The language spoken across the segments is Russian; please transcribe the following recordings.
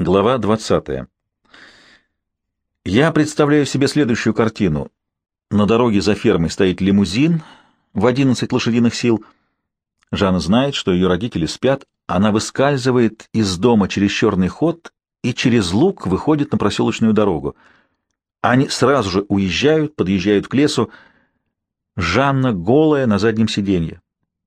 Глава 20. Я представляю себе следующую картину. На дороге за фермой стоит лимузин в 11 лошадиных сил. Жанна знает, что ее родители спят. Она выскальзывает из дома через черный ход и через луг выходит на проселочную дорогу. Они сразу же уезжают, подъезжают к лесу. Жанна голая на заднем сиденье.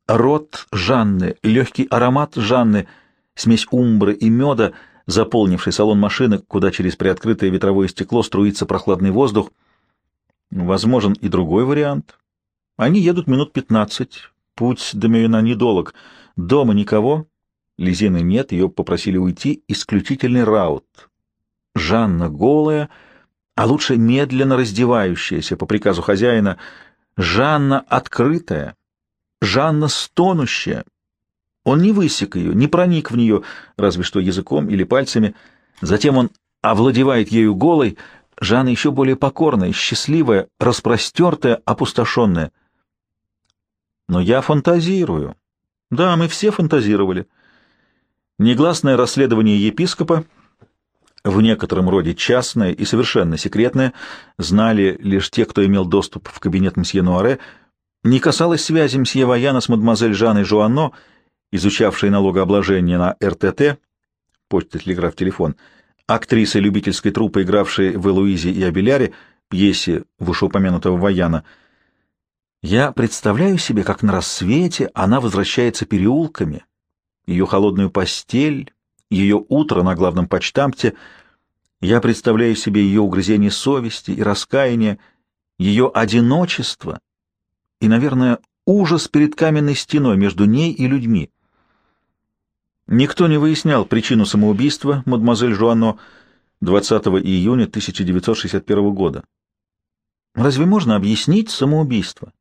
Рот Жанны, легкий аромат Жанны, смесь умбры и меда — заполнивший салон машины, куда через приоткрытое ветровое стекло струится прохладный воздух. Возможен и другой вариант. Они едут минут пятнадцать. Путь до Мюина недолг. Дома никого. Лизины нет, ее попросили уйти. Исключительный раут. Жанна голая, а лучше медленно раздевающаяся по приказу хозяина. Жанна открытая. Жанна стонущая. Он не высек ее, не проник в нее, разве что языком или пальцами. Затем он овладевает ею голой, Жанна еще более покорная, счастливая, распростертая, опустошенная. Но я фантазирую. Да, мы все фантазировали. Негласное расследование епископа, в некотором роде частное и совершенно секретное, знали лишь те, кто имел доступ в кабинет мсье Нуаре, не касалось связи мсье Ваяна с мадемуазель Жанной Жуанно, изучавшей налогообложение на РТТ, почта, телеграф, телефон, актрисы любительской труппы, игравшей в «Элуизе» и «Абеляре», пьесе вышеупомянутого Ваяна. Я представляю себе, как на рассвете она возвращается переулками, ее холодную постель, ее утро на главном почтамте. Я представляю себе ее угрызение совести и раскаяние, ее одиночество и, наверное, ужас перед каменной стеной между ней и людьми. Никто не выяснял причину самоубийства мадемуазель Жуано 20 июня 1961 года. Разве можно объяснить самоубийство?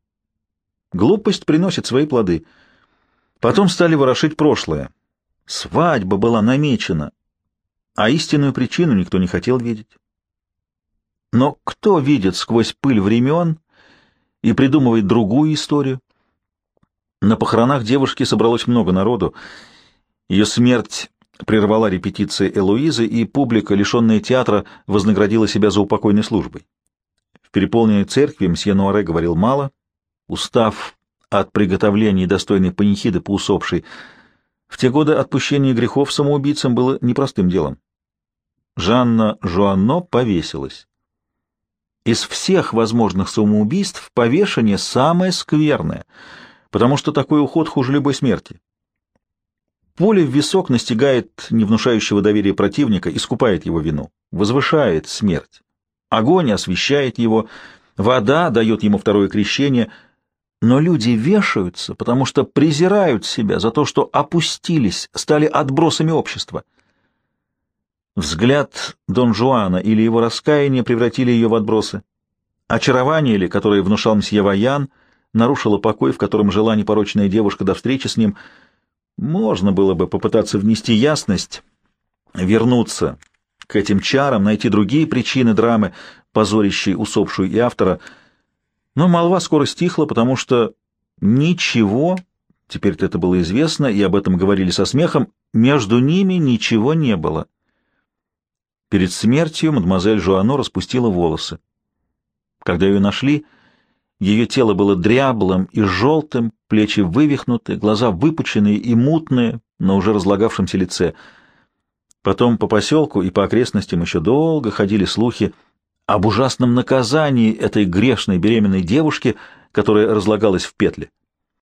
Глупость приносит свои плоды. Потом стали ворошить прошлое. Свадьба была намечена, а истинную причину никто не хотел видеть. Но кто видит сквозь пыль времен и придумывает другую историю? На похоронах девушки собралось много народу, ее смерть прервала репетиции Элоизы, и публика, лишенная театра, вознаградила себя за упокойной службой. В переполненной церкви мсье Нуаре говорил мало, устав от приготовлений достойной панихиды по усопшей. В те годы отпущение грехов самоубийцам было непростым делом. Жанна Жуанно повесилась. Из всех возможных самоубийств повешение самое скверное, потому что такой уход хуже любой смерти. Пуля в висок настигает невнушающего доверия противника, искупает его вину, возвышает смерть. Огонь освещает его, вода дает ему второе крещение, но люди вешаются, потому что презирают себя за то, что опустились, стали отбросами общества. Взгляд Дон Жуана или его раскаяние превратили ее в отбросы. Очарование ли, которое внушал мсье Ваян, нарушило покой, в котором жила непорочная девушка до встречи с ним — можно было бы попытаться внести ясность, вернуться к этим чарам, найти другие причины драмы, позорящей усопшую и автора. Но молва скоро стихла, потому что ничего, теперь это было известно, и об этом говорили со смехом, между ними ничего не было. Перед смертью мадемуазель Жуано распустила волосы. Когда ее нашли, ее тело было дряблым и желтым, плечи вывихнуты, глаза выпученные и мутные на уже разлагавшемся лице. Потом по поселку и по окрестностям еще долго ходили слухи об ужасном наказании этой грешной беременной девушки, которая разлагалась в петле.